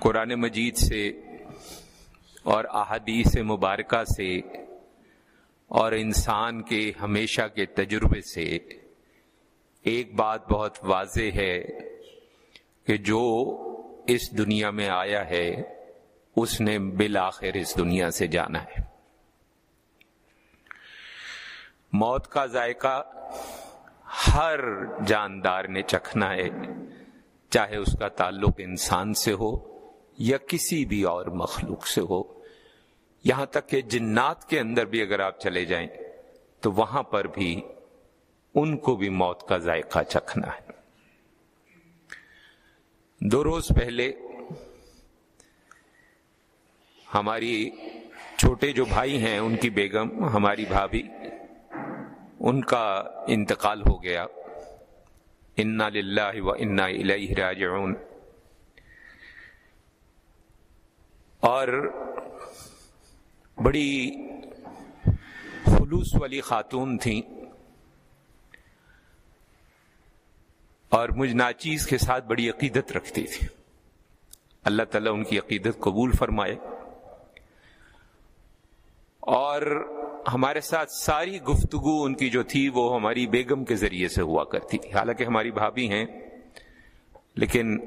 قرآن مجید سے اور احادیث مبارکہ سے اور انسان کے ہمیشہ کے تجربے سے ایک بات بہت واضح ہے کہ جو اس دنیا میں آیا ہے، اس نے بالآخر اس دنیا سے جانا ہے۔ موت کا ذائقہ ہر جاندار نے چکھنا ہے، چاہے اس کا تعلق انسان سے ہو یا کسی بھی اور مخلوق سے ہو، یہاں تک کہ جنات کے اندر بھی اگر آپ چلے جائیں، تو وہاں پر بھی ان کو بھی موت کا ذائقہ چکھنا ہے۔ دو روز پہلے ہماری چھوٹے جو بھائی ہیں، ان کی بیگم، ہماری بھابھی، ان کا انتقال ہو گیا۔ انا للہ و انا الیہ راجعون۔ اور بڑی خلوص والی خاتون تھیں اور مجھ ناچیز کے ساتھ بڑی عقیدت رکھتی تھی۔ اللہ تعالیٰ ان کی عقیدت قبول فرمائے۔ اور ہمارے ساتھ ساری گفتگو ان کی جو تھی وہ ہماری بیگم کے ذریعے سے ہوا کرتی تھی۔ حالانکہ ہماری بھابھی ہیں، لیکن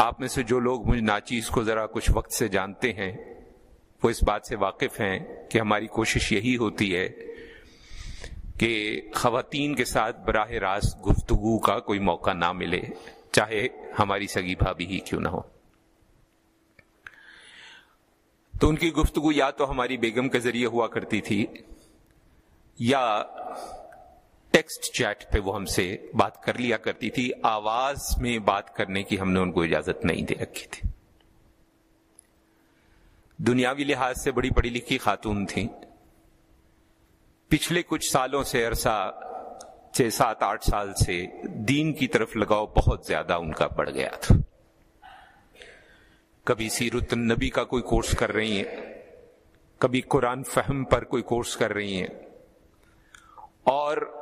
آپ میں سے جو لوگ مجھ ناچیز کو ذرا کچھ وقت سے جانتے ہیں، وہ اس بات سے واقف ہیں کہ ہماری کوشش یہی ہوتی ہے کہ خواتین کے ساتھ براہ راست گفتگو کا کوئی موقع نہ ملے، چاہے ہماری سگی بھابھی ہی کیوں نہ ہو۔ تو ان کی گفتگو یا تو ہماری بیگم کے ذریعے ہوا کرتی تھی، یا ٹیکسٹ چیٹ پہ وہ ہم سے بات کر لیا کرتی تھی۔ آواز میں بات کرنے کی ہم نے ان کو اجازت نہیں دے رکھی تھی۔ دنیاوی لحاظ سے بڑی پڑھی لکھی خاتون تھیں۔ پچھلے کچھ سالوں سے عرصہ چھ سات آٹھ سال سے دین کی طرف لگاؤ بہت زیادہ ان کا بڑھ گیا تھا۔ کبھی سیرت النبی کا کوئی کورس کر رہی ہیں، کبھی قرآن فہم پر کوئی کورس کر رہی ہیں۔ اور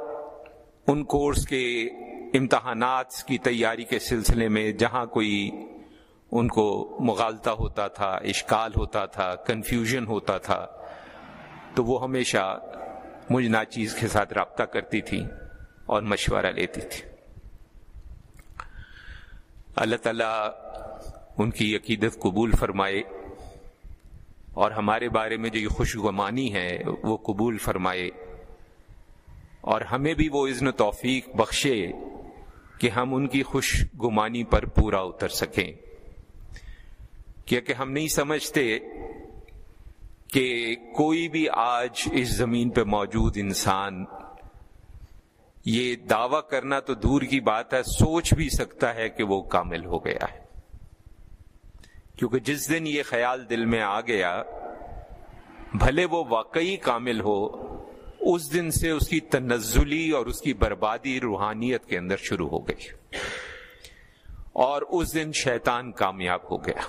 ان کورس کے امتحانات کی تیاری کے سلسلے میں جہاں کوئی ان کو مغالطہ ہوتا تھا، اشکال ہوتا تھا کنفیوژن ہوتا تھا، تو وہ ہمیشہ مجھ ناچیز کے ساتھ رابطہ کرتی تھی اور مشورہ لیتی تھی۔ اللہ تعالی ان کی عقیدت قبول فرمائے اور ہمارے بارے میں جو یہ خوشگمانی ہے، وہ قبول فرمائے۔ اور ہمیں بھی وہ عزن توفیق بخشے کہ ہم ان کی خوش گمانی پر پورا اتر سکیں۔ کیونکہ ہم نہیں سمجھتے کہ کوئی بھی آج اس زمین پہ موجود انسان یہ دعوی کرنا تو دور کی بات ہے، سوچ بھی سکتا ہے کہ وہ کامل ہو گیا ہے۔ کیونکہ جس دن یہ خیال دل میں آ گیا، بھلے وہ واقعی کامل ہو اس دن سے اس کی تنزلی اور اس کی بربادی روحانیت کے اندر شروع ہو گئی اور اس دن شیطان کامیاب ہو گیا۔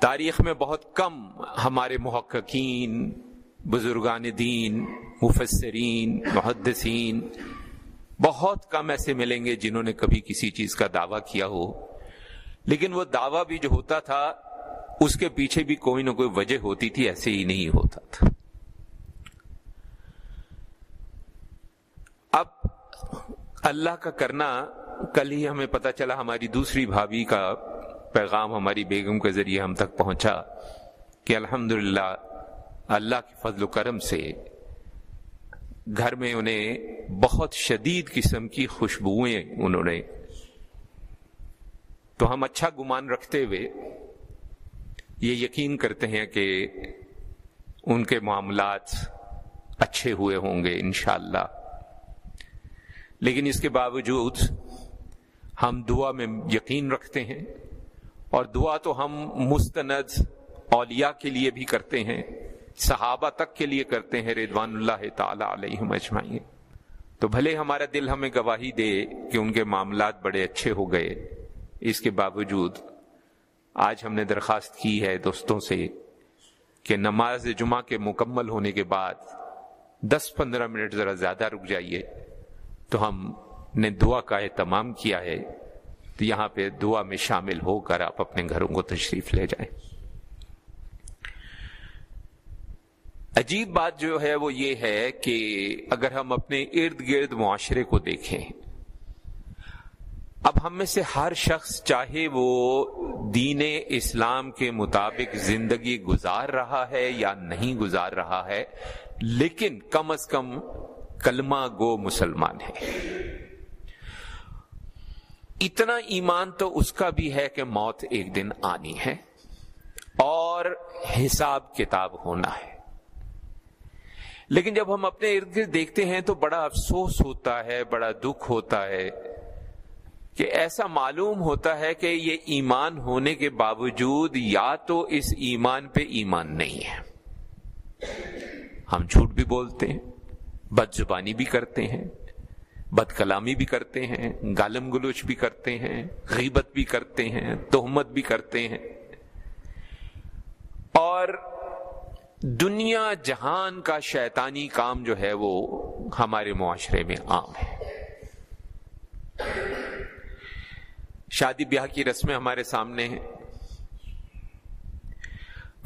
تاریخ میں بہت کم ہمارے محققین، بزرگان دین، مفسرین، محدثین، بہت کم ایسے ملیں گے جنہوں نے کبھی کسی چیز کا دعویٰ کیا ہو۔ لیکن وہ دعویٰ بھی جو ہوتا تھا، اس کے پیچھے بھی کوئی نہ کوئی وجہ ہوتی تھی، ایسے ہی نہیں ہوتا تھا اب اللہ کا کرنا، کل ہی ہمیں پتا چلا ہماری دوسری بھابھی کا پیغام ہماری بیگم کے ذریعے ہم تک پہنچا کہ الحمد اللہ کے فضل و کرم سے گھر میں انہیں بہت شدید قسم کی خوشبوئیں انہوں نے۔ تو ہم اچھا گمان رکھتے ہوئے یہ یقین کرتے ہیں کہ ان کے معاملات اچھے ہوئے ہوں گے انشاءاللہ۔ اللہ لیکن اس کے باوجود ہم دعا میں یقین رکھتے ہیں اور دعا تو ہم مستند اولیاء کے لیے بھی کرتے ہیں، صحابہ تک کے لیے کرتے ہیں ردوان اللہ تعالی علیہ مجمعین تو بھلے ہمارا دل ہمیں گواہی دے کہ ان کے معاملات بڑے اچھے ہو گئے، اس کے باوجود آج ہم نے درخواست کی ہے دوستوں سے کہ نماز جمعہ کے مکمل ہونے کے بعد دس پندرہ منٹ ذرا زیادہ رک جائیے۔ تو ہم نے دعا کا اہتمام کیا ہے تو یہاں پہ دعا میں شامل ہو کر آپ اپنے گھروں کو تشریف لے جائیں۔ عجیب بات جو ہے وہ یہ ہے کہ اگر ہم اپنے ارد گرد معاشرے کو دیکھیں، اب ہم میں سے ہر شخص چاہے وہ دین اسلام کے مطابق زندگی گزار رہا ہے یا نہیں گزار رہا ہے، لیکن کم از کم کلمہ گو مسلمان ہے۔ اتنا ایمان تو اس کا بھی ہے کہ موت ایک دن آنی ہے اور حساب کتاب ہونا ہے۔ لیکن جب ہم اپنے ارد گرد دیکھتے ہیں تو بڑا افسوس ہوتا ہے، بڑا دکھ ہوتا ہے کہ ایسا معلوم ہوتا ہے کہ یہ ایمان ہونے کے باوجود یا تو اس ایمان پہ ایمان نہیں ہے۔ ہم جھوٹ بھی بولتے ہیں۔ بد زبانی بھی کرتے ہیں بد کلامی بھی کرتے ہیں، گالم گلوچ بھی کرتے ہیں، غیبت بھی کرتے ہیں، تہمت بھی کرتے ہیں۔ اور دنیا جہان کا شیطانی کام جو ہے وہ ہمارے معاشرے میں عام ہے۔ شادی بیاہ کی رسمیں ہمارے سامنے ہیں۔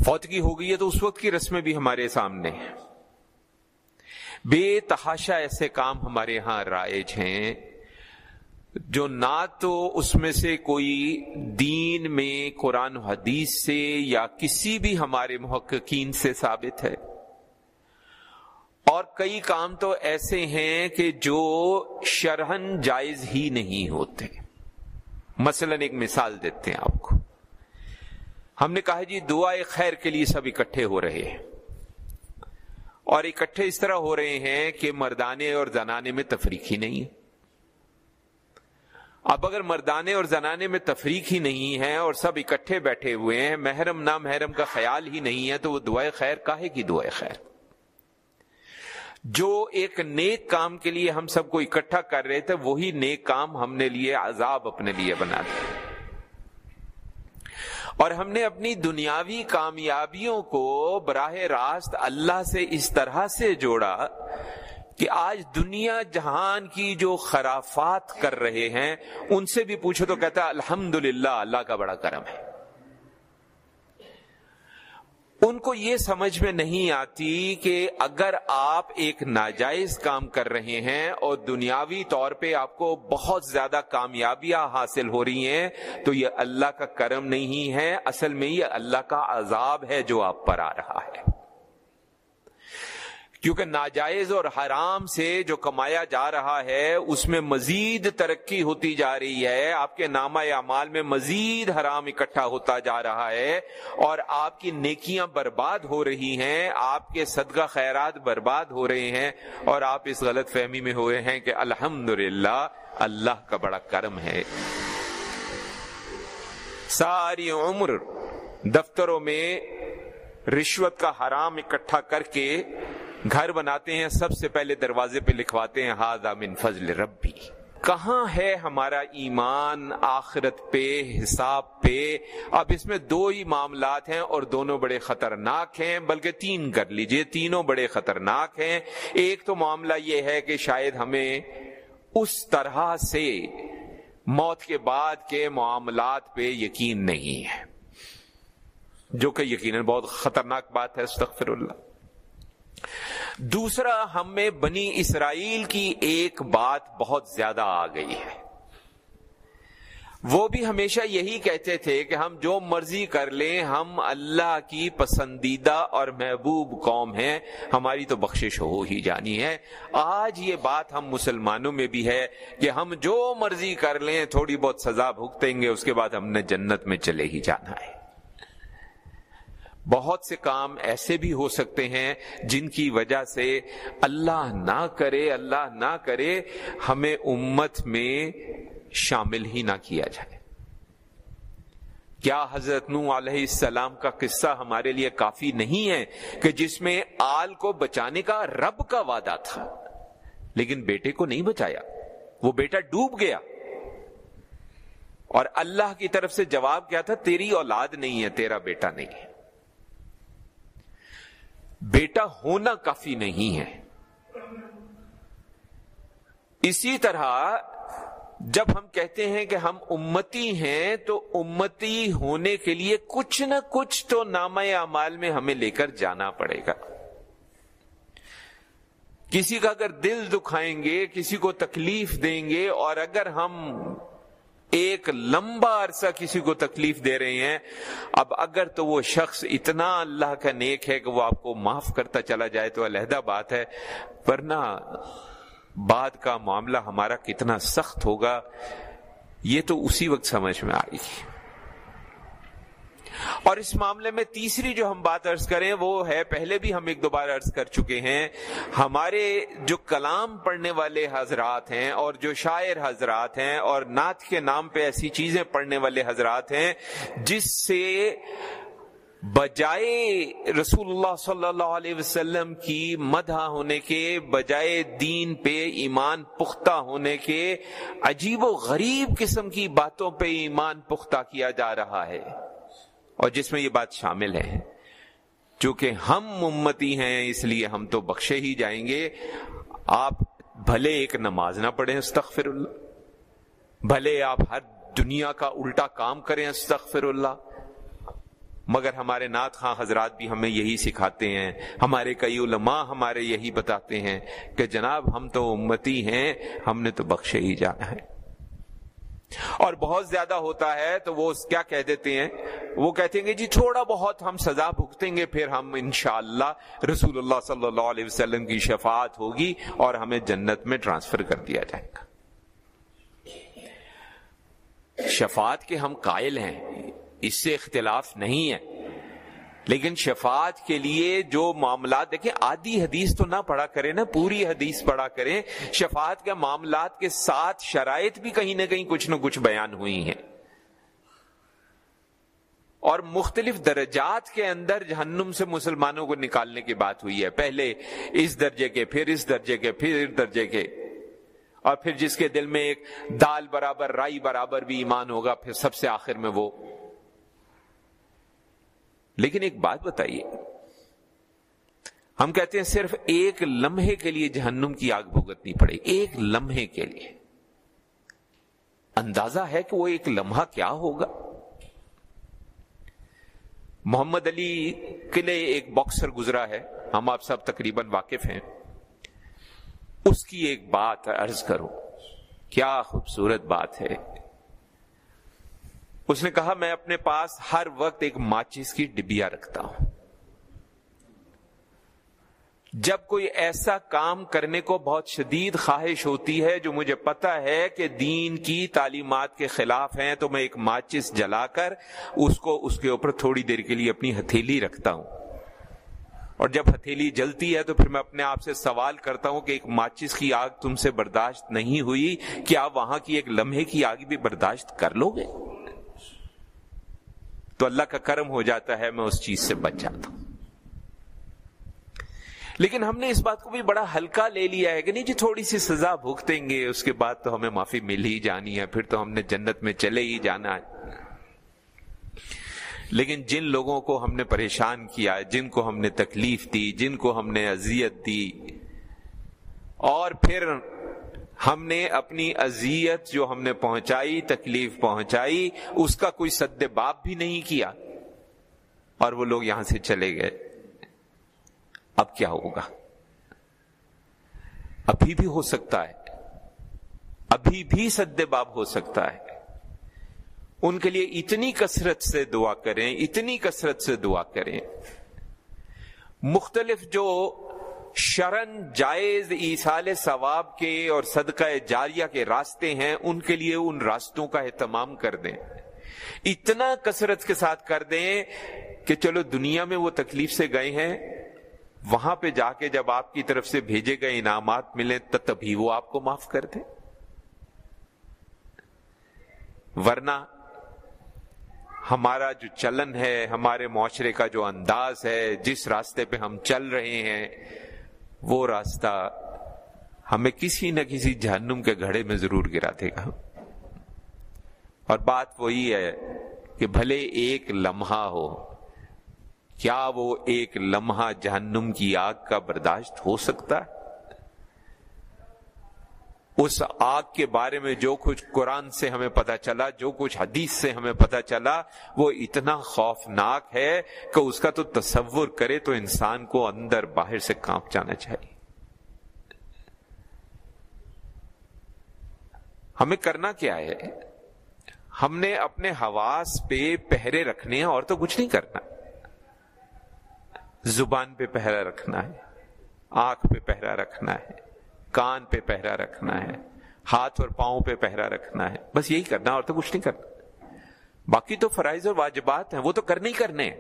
فوتگی ہو گئی ہے تو اس وقت کی رسمیں بھی ہمارے سامنے ہیں۔ بے تحاشا ایسے کام ہمارے یہاں رائج ہیں جو نہ تو اس میں سے کوئی دین میں قرآن حدیث سے یا کسی بھی ہمارے محققین سے ثابت ہے۔ اور کئی کام تو ایسے ہیں کہ جو شرحن جائز ہی نہیں ہوتے۔ مثلا ایک مثال دیتے ہیں آپ کو۔ ہم نے کہا جی دعا خیر کے لیے سب اکٹھے ہو رہے ہیں۔ اور اکٹھے اس طرح ہو رہے ہیں کہ مردانے اور زنانے میں تفریق ہی نہیں ہے۔ اب اگر مردانے اور زنانے میں تفریق ہی نہیں ہے اور سب اکٹھے بیٹھے ہوئے ہیں، محرم نہ محرم کا خیال ہی نہیں ہے، تو وہ دعائیں خیر کاہے کی دعائیں خیر؟ جو ایک نیک کام کے لیے ہم سب کو اکٹھا کر رہے تھے، وہی نیک کام ہم نے لیے، عذاب اپنے لیے بنا دیا۔ اور ہم نے اپنی دنیاوی کامیابیوں کو براہ راست اللہ سے اس طرح سے جوڑا کہ آج دنیا جہان کی جو خرافات کر رہے ہیں، ان سے بھی پوچھو تو کہتا الحمد للہ اللہ کا بڑا کرم ہے۔ ان کو یہ سمجھ میں نہیں آتی کہ اگر آپ ایک ناجائز کام کر رہے ہیں اور دنیاوی طور پہ آپ کو بہت زیادہ کامیابیاں حاصل ہو رہی ہیں، تو یہ اللہ کا کرم نہیں ہے، اصل میں یہ اللہ کا عذاب ہے جو آپ پر آ رہا ہے۔ کیونکہ ناجائز اور حرام سے جو کمایا جا رہا ہے، اس میں مزید ترقی ہوتی جا رہی ہے۔ آپ کے نامہ اعمال میں مزید حرام اکٹھا ہوتا جا رہا ہے اور آپ کی نیکیاں برباد ہو رہی ہیں، آپ کے صدقہ خیرات برباد ہو رہے ہیں اور آپ اس غلط فہمی میں ہوئے ہیں کہ الحمد اللہ کا بڑا کرم ہے۔ ساری عمر دفتروں میں رشوت کا حرام اکٹھا کر کے گھر بناتے ہیں، سب سے پہلے دروازے پہ لکھواتے ہیں ہاضا من فضل ربی. کہاں ہے ہمارا ایمان؟ آخرت پہ، حساب پہ۔ اب اس میں دو ہی معاملات ہیں اور دونوں بڑے خطرناک ہیں، بلکہ تین کر لیجیے، تینوں بڑے خطرناک ہیں۔ ایک تو معاملہ یہ ہے کہ شاید ہمیں اس طرح سے موت کے بعد کے معاملات پہ یقین نہیں ہے، جو کہ یقیناً بہت خطرناک بات ہے، استغفر اللہ۔ دوسرا، ہم میں بنی اسرائیل کی ایک بات بہت زیادہ آ گئی ہے۔ وہ بھی ہمیشہ یہی کہتے تھے کہ ہم جو مرضی کر لیں، ہم اللہ کی پسندیدہ اور محبوب قوم ہیں، ہماری تو بخشش ہو ہی جانی ہے۔ آج یہ بات ہم مسلمانوں میں بھی ہے کہ ہم جو مرضی کر لیں، تھوڑی بہت سزا بھگتیں گے، اس کے بعد ہم نے جنت میں چلے ہی جانا ہے۔ بہت سے کام ایسے بھی ہو سکتے ہیں جن کی وجہ سے اللہ نہ کرے، اللہ نہ کرے، ہمیں امت میں شامل ہی نہ کیا جائے۔ کیا حضرت نو علیہ السلام کا قصہ ہمارے لیے کافی نہیں ہے کہ جس میں آل کو بچانے کا، رب کا وعدہ تھا؟ لیکن بیٹے کو نہیں بچایا۔ وہ بیٹا ڈوب گیا۔ اور اللہ کی طرف سے جواب کیا تھا؟ تیری اولاد نہیں ہے، تیرا بیٹا نہیں ہے۔ بیٹا ہونا کافی نہیں ہے۔ اسی طرح جب ہم کہتے ہیں کہ ہم امتی ہیں، تو امتی ہونے کے لیے کچھ نہ کچھ تو نام اعمال میں ہمیں لے کر جانا پڑے گا۔ کسی کا اگر دل دکھائیں گے، کسی کو تکلیف دیں گے، اور اگر ہم ایک لمبا عرصہ کسی کو تکلیف دے رہے ہیں۔ اب اگر تو وہ شخص اتنا اللہ کا نیک ہے کہ وہ آپ کو معاف کرتا چلا جائے تو علیحدہ بات ہے۔ ورنہ بعد کا معاملہ ہمارا کتنا سخت ہوگا، یہ تو اسی وقت سمجھ میں آئے گی اور اس معاملے میں تیسری جو ہم بات ارض کریں وہ ہے، پہلے بھی ہم ایک دو بار ارض کر چکے ہیں، ہمارے جو کلام پڑھنے والے حضرات ہیں اور جو شاعر حضرات ہیں اور نعت کے نام پہ ایسی چیزیں پڑھنے والے حضرات ہیں، جس سے بجائے رسول اللہ صلی اللہ علیہ وسلم کی مدح ہونے کے، بجائے دین پہ ایمان پختہ ہونے کے، عجیب و غریب قسم کی باتوں پہ ایمان پختہ کیا جا رہا ہے۔ اور جس میں یہ بات شامل ہے، چونکہ ہم امتی ہیں، اس لیے ہم تو بخشے ہی جائیں گے۔ آپ بھلے ایک نماز نہ پڑھیں، استغفر اللہ۔ بھلے آپ ہر دنیا کا الٹا کام کریں، استغفر اللہ۔ مگر ہمارے نعت خاں حضرات بھی ہمیں یہی سکھاتے ہیں۔ ہمارے کئی علماء ہمارے یہی بتاتے ہیں کہ جناب ہم تو امتی ہیں، ہم نے تو بخشے ہی جانا ہے۔ اور بہت زیادہ ہوتا ہے تو وہ کیا کہہ دیتے ہیں؟ وہ کہتے ہیں کہ جی تھوڑا بہت ہم سزا بھگتیں گے، پھر ہم انشاءاللہ رسول اللہ صلی اللہ علیہ وسلم کی شفاعت ہوگی اور ہمیں جنت میں ٹرانسفر کر دیا جائے گا۔ شفاعت کے ہم قائل ہیں، اس سے اختلاف نہیں ہے۔ لیکن شفاعت کے لیے جو معاملات، دیکھیں، آدھی حدیث تو نہ پڑھا کرے نا، پوری حدیث پڑھا کریں، شفاعت کے معاملات کے ساتھ شرائط بھی کہیں نہ کہیں کچھ نہ کچھ بیان ہوئی ہیں۔ اور مختلف درجات کے اندر جہنم سے مسلمانوں کو نکالنے کی بات ہوئی ہے۔ پہلے اس درجے کے، پھر اس درجے کے، پھر اس درجے کے۔ اور پھر جس کے دل میں ایک دال برابر، رائی برابر بھی ایمان ہوگا، پھر سب سے آخر میں وہ لیکن ایک بات بتائیے۔ ہم کہتے ہیں صرف ایک لمحے کے لیے جہنم کی آگ بھگتنی پڑے، ایک لمحے کے لیے۔ اندازہ ہے کہ وہ ایک لمحہ کیا ہوگا؟ محمد علی کے ایک باکسر گزرا ہے، ہم آپ سب تقریباً واقف ہیں۔ اس کی ایک بات عرض کرو کیا خوبصورت بات ہے۔ اس نے کہا، میں اپنے پاس ہر وقت ایک ماچس کی ڈبیا رکھتا ہوں۔ جب کوئی ایسا کام کرنے کو بہت شدید خواہش ہوتی ہے جو مجھے پتا ہے کہ دین کی تعلیمات کے خلاف ہیں، تو میں ایک ماچس جلا کر اس کو اس کے اوپر تھوڑی دیر کے لیے اپنی ہتھیلی رکھتا ہوں۔ اور جب ہتھیلی جلتی ہے، تو پھر میں اپنے آپ سے سوال کرتا ہوں کہ ایک ماچس کی آگ تم سے برداشت نہیں ہوئی؟ کیا وہاں کی ایک لمحے کی آگ بھی برداشت کر لو گے؟ تو اللہ کا کرم ہو جاتا ہے، میں اس چیز سے بچ جاتا ہوں۔ لیکن ہم نے اس بات کو بھی بڑا ہلکا لے لیا ہے کہ نہیں جی تھوڑی سی سزا بھگتیں گے، اس کے بعد تو ہمیں معافی مل ہی جانی ہے، پھر تو ہم نے جنت میں چلے ہی جانا ہے۔ لیکن جن لوگوں کو ہم نے پریشان کیا، جن کو ہم نے تکلیف دی، جن کو ہم نے اذیت دی، اور پھر ہم نے اپنی اذیت جو ہم نے پہنچائی، تکلیف پہنچائی، اس کا کوئی سد باپ بھی نہیں کیا۔ اور وہ لوگ یہاں سے چلے گئے۔ اب کیا ہوگا؟ ابھی بھی ہو سکتا ہے۔ ابھی بھی سد باب ہو سکتا ہے۔ ان کے لیے اتنی کثرت سے دعا کریں، اتنی کثرت سے دعا کریں۔ مختلف جو شرن جائز ایسال ثواب کے اور صدقہ جاریہ کے راستے ہیں، ان کے لیے ان راستوں کا اہتمام کر دیں۔ اتنا کثرت کے ساتھ کر دیں کہ چلو دنیا میں وہ تکلیف سے گئے ہیں، وہاں پہ جا کے جب آپ کی طرف سے بھیجے گئے انعامات ملیں تو تبھی وہ آپ کو معاف کر دیں۔ ورنہ ہمارا جو چلن ہے، ہمارے معاشرے کا جو انداز ہے، جس راستے پہ ہم چل رہے ہیں وہ راستہ ہمیں کسی نہ کسی جہنم کے گھڑے میں ضرور گرا دے گا۔ اور بات وہی ہے کہ بھلے ایک لمحہ ہو، کیا وہ ایک لمحہ جہنم کی آگ کا برداشت ہو سکتا ہے؟ اس آگ کے بارے میں جو کچھ قرآن سے ہمیں پتا چلا، جو کچھ حدیث سے ہمیں پتا چلا، وہ اتنا خوفناک ہے کہ اس کا تو تصور کرے تو انسان کو اندر باہر سے کانپ جانا چاہیے۔ ہمیں کرنا کیا ہے؟ ہم نے اپنے حواس پہ پہرے رکھنے ہیں، اور تو کچھ نہیں کرنا۔ زبان پہ پہرا رکھنا ہے، آنکھ پہ پہرا رکھنا ہے۔ کان پہ پہرا رکھنا ہے، ہاتھ اور پاؤں پہ پہرا رکھنا ہے۔ بس یہی کرنا اور تو کچھ نہیں کرنا۔ باقی تو فرائض اور واجبات ہیں، وہ تو کرنے ہی کرنے ہیں۔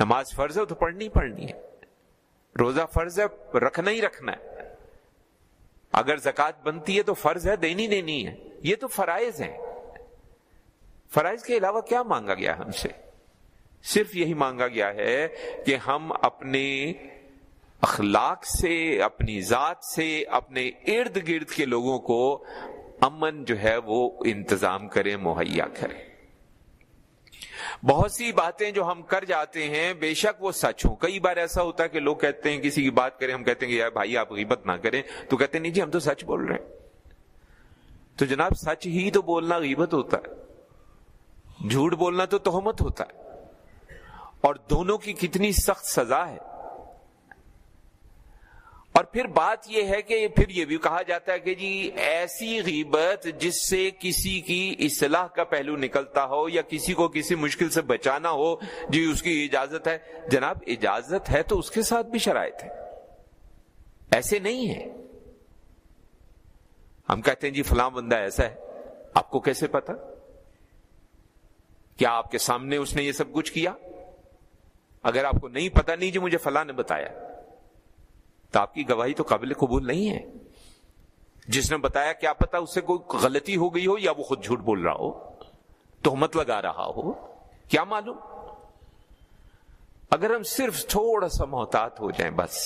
نماز فرض ہے تو پڑھنی پڑھنی ہے۔ روزہ فرض ہے، رکھنا ہی رکھنا ہے۔ اگر زکات بنتی ہے تو فرض ہے، دینی دینی ہے۔ یہ تو فرائض ہیں۔ فرائض کے علاوہ کیا مانگا گیا ہم سے؟ صرف یہی مانگا گیا ہے کہ ہم اپنے اخلاق سے، اپنی ذات سے، اپنے ارد گرد کے لوگوں کو امن جو ہے وہ انتظام کرے، مہیا کرے۔ بہت سی باتیں جو ہم کر جاتے ہیں، بے شک وہ سچ ہوں۔ کئی بار ایسا ہوتا ہے کہ لوگ کہتے ہیں، کسی کی بات کریں، ہم کہتے ہیں کہ یار بھائی آپ غیبت نہ کریں، تو کہتے ہیں، نہیں جی ہم تو سچ بول رہے ہیں۔ تو جناب، سچ ہی تو بولنا غیبت ہوتا ہے۔ جھوٹ بولنا تو تہمت ہوتا ہے۔ اور دونوں کی کتنی سخت سزا ہے۔ اور پھر بات یہ ہے کہ پھر یہ بھی کہا جاتا ہے کہ جی ایسی غیبت جس سے کسی کی اصلاح کا پہلو نکلتا ہو یا کسی کو کسی مشکل سے بچانا ہو جی اس کی اجازت ہے۔ جناب، اجازت ہے تو اس کے ساتھ بھی شرائط ہے ایسے نہیں ہے ہم کہتے ہیں جی فلاں بندہ ایسا ہے، آپ کو کیسے پتا کیا آپ کے سامنے اس نے یہ سب کچھ کیا؟ اگر آپ کو نہیں پتا نہیں جی مجھے فلاں نے بتایا۔ تو آپ کی گواہی تو قابل قبول نہیں ہے۔ جس نے بتایا کیا پتا اس سے کوئی غلطی ہو گئی ہو یا وہ خود جھوٹ بول رہا ہو، تہمت لگا رہا ہو، کیا معلوم؟ اگر ہم صرف تھوڑا سا محتاط ہو جائیں بس۔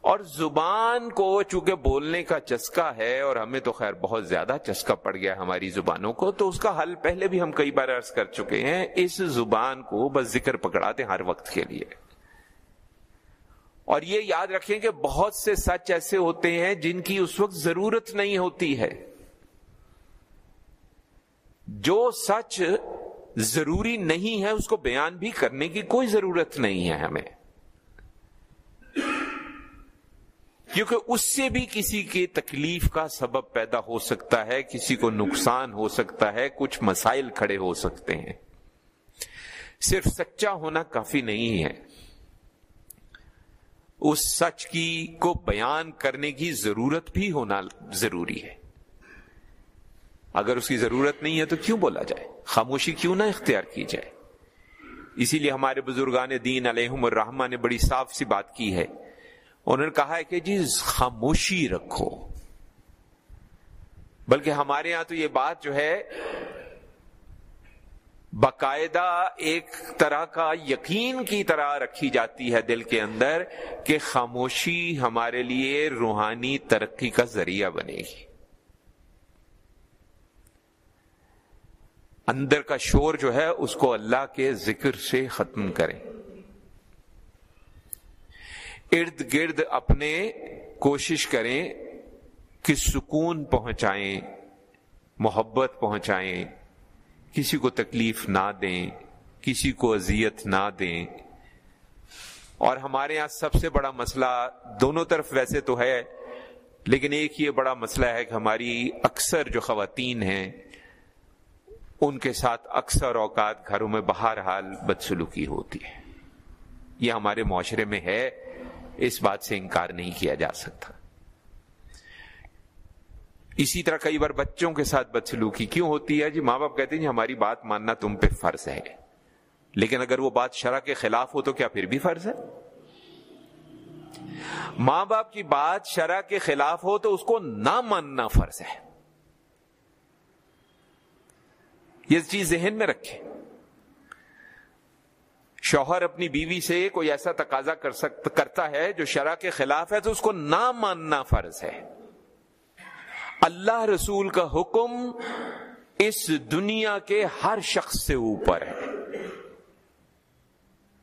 اور زبان کو چونکہ بولنے کا چسکا ہے اور ہمیں تو خیر بہت زیادہ چسکا پڑ گیا ہماری زبانوں کو، تو اس کا حل پہلے بھی ہم کئی بار عرض کر چکے ہیں، اس زبان کو بس ذکر پکڑا دیں ہر وقت کے لیے۔ اور یہ یاد رکھیں کہ بہت سے سچ ایسے ہوتے ہیں جن کی اس وقت ضرورت نہیں ہوتی ہے۔ جو سچ ضروری نہیں ہے، اس کو بیان بھی کرنے کی کوئی ضرورت نہیں ہے ہمیں۔ کیونکہ اس سے بھی کسی کے تکلیف کا سبب پیدا ہو سکتا ہے، کسی کو نقصان ہو سکتا ہے، کچھ مسائل کھڑے ہو سکتے ہیں۔ صرف سچا ہونا کافی نہیں ہے۔ اس سچ کی کو بیان کرنے کی ضرورت بھی ہونا ضروری ہے۔ اگر اس کی ضرورت نہیں ہے تو کیوں بولا جائے؟ خاموشی کیوں نہ اختیار کی جائے؟ اسی لیے ہمارے بزرگان دین علیہم الرحمہ نے بڑی صاف سی بات کی ہے۔ انہوں نے کہا ہے کہ جی خاموشی رکھو۔ بلکہ ہمارے یہاں تو یہ بات جو ہے باقاعدہ ایک طرح کا یقین کی طرح رکھی جاتی ہے دل کے اندر کہ خاموشی ہمارے لیے روحانی ترقی کا ذریعہ بنے گی۔ اندر کا شور جو ہے اس کو اللہ کے ذکر سے ختم کریں۔ ارد گرد اپنے کوشش کریں کہ سکون پہنچائیں، محبت پہنچائیں۔ کسی کو تکلیف نہ دیں، کسی کو اذیت نہ دیں۔ اور ہمارے یہاں سب سے بڑا مسئلہ دونوں طرف ویسے تو ہے، لیکن ایک یہ بڑا مسئلہ ہے کہ ہماری اکثر جو خواتین ہیں، ان کے ساتھ اکثر اوقات گھروں میں بہر حال بدسلوکی ہوتی ہے۔ یہ ہمارے معاشرے میں ہے، اس بات سے انکار نہیں کیا جا سکتا۔ اسی طرح کئی بار بچوں کے ساتھ بدسلوکی کیوں ہوتی ہے؟ جی ماں باپ کہتے ہیں جی ہماری بات ماننا تم پہ فرض ہے۔ لیکن اگر وہ بات شرح کے خلاف ہو تو کیا پھر بھی فرض ہے؟ ماں باپ کی بات شرع کے خلاف ہو تو اس کو نہ ماننا فرض ہے۔ یہ چیز ذہن میں رکھے شوہر اپنی بیوی سے کوئی ایسا تقاضا کر سکتا، کرتا ہے جو شرع کے خلاف ہے تو اس کو نہ ماننا فرض ہے۔ اللہ رسول کا حکم اس دنیا کے ہر شخص سے اوپر ہے۔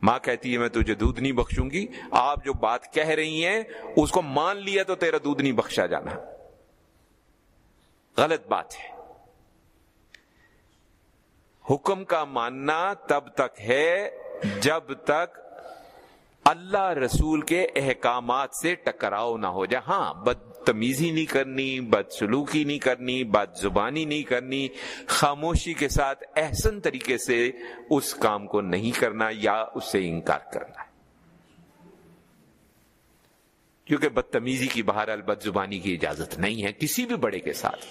ماں کہتی ہے، میں تجھے دودھ نہیں بخشوں گی۔ آپ جو بات کہہ رہی ہیں، اس کو مان لیا تو تیرا دودھ نہیں بخشا جانا۔ غلط بات ہے۔ حکم کا ماننا تب تک ہے جب تک اللہ رسول کے احکامات سے ٹکراؤ نہ ہو جائے۔ ہاں بدتمیزی نہیں کرنی بد سلوکی نہیں کرنی بد زبانی نہیں کرنی، خاموشی کے ساتھ احسن طریقے سے اس کام کو نہیں کرنا یا اس سے انکار کرنا۔ کیونکہ بدتمیزی کی بہرحال بد زبانی کی اجازت نہیں ہے کسی بھی بڑے کے ساتھ،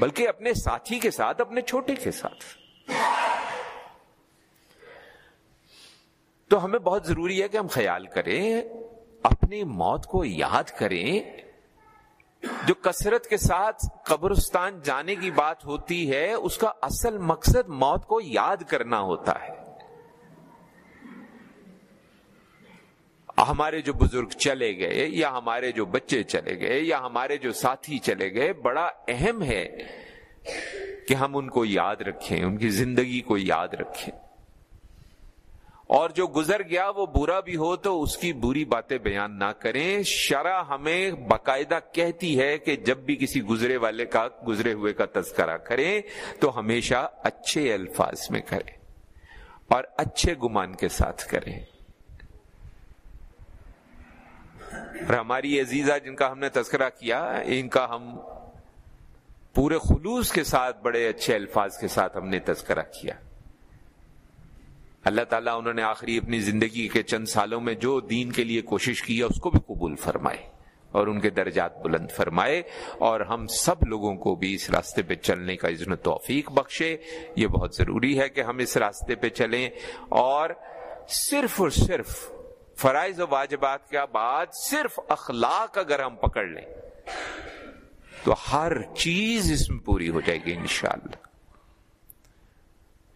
بلکہ اپنے ساتھی کے ساتھ، اپنے چھوٹے کے ساتھ۔ تو ہمیں بہت ضروری ہے کہ ہم خیال کریں، اپنی موت کو یاد کریں جو کثرت کے ساتھ قبرستان جانے کی بات ہوتی ہے، اس کا اصل مقصد موت کو یاد کرنا ہوتا ہے۔ ہمارے جو بزرگ چلے گئے، یا ہمارے جو بچے چلے گئے، یا ہمارے جو ساتھی چلے گئے، بڑا اہم ہے کہ ہم ان کو یاد رکھیں، ان کی زندگی کو یاد رکھیں۔ اور جو گزر گیا وہ برا بھی ہو تو اس کی بری باتیں بیان نہ کریں۔ شرع ہمیں باقاعدہ کہتی ہے کہ جب بھی کسی گزرے والے کا، گزرے ہوئے کا تذکرہ کریں تو ہمیشہ اچھے الفاظ میں کریں اور اچھے گمان کے ساتھ کریں۔ اور ہماری عزیزہ جن کا ہم نے تذکرہ کیا، ان کا ہم پورے خلوص کے ساتھ، بڑے اچھے الفاظ کے ساتھ ہم نے تذکرہ کیا۔ اللہ تعالیٰ انہوں نے آخری اپنی زندگی کے چند سالوں میں جو دین کے لیے کوشش کی ہے، اس کو بھی قبول فرمائے اور ان کے درجات بلند فرمائے اور ہم سب لوگوں کو بھی اس راستے پہ چلنے کا عزن توفیق بخشے۔ یہ بہت ضروری ہے کہ ہم اس راستے پہ چلیں اور صرف اور صرف فرائض و واجبات کے بعد صرف اخلاق اگر ہم پکڑ لیں تو ہر چیز اس میں پوری ہو جائے گی انشاءاللہ۔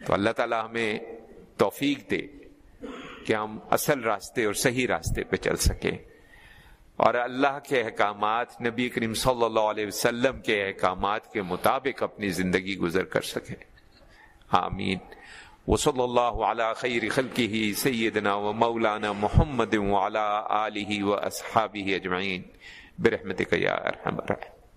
تو اللہ تعالی ہمیں توفیق دے کہ ہم اصل راستے اور صحیح راستے پہ چل سکیں۔ اور اللہ کے احکامات، نبی کریم صلی اللہ علیہ وسلم کے احکامات کے مطابق اپنی زندگی گزر کر سکیں۔ آمین۔ وصلی اللہ علی خیر خلقہ، سیدنا و مولانا محمد وعلی آلہ و اصحابہ اجمعین۔ برحمتک یا ارحم الراحمین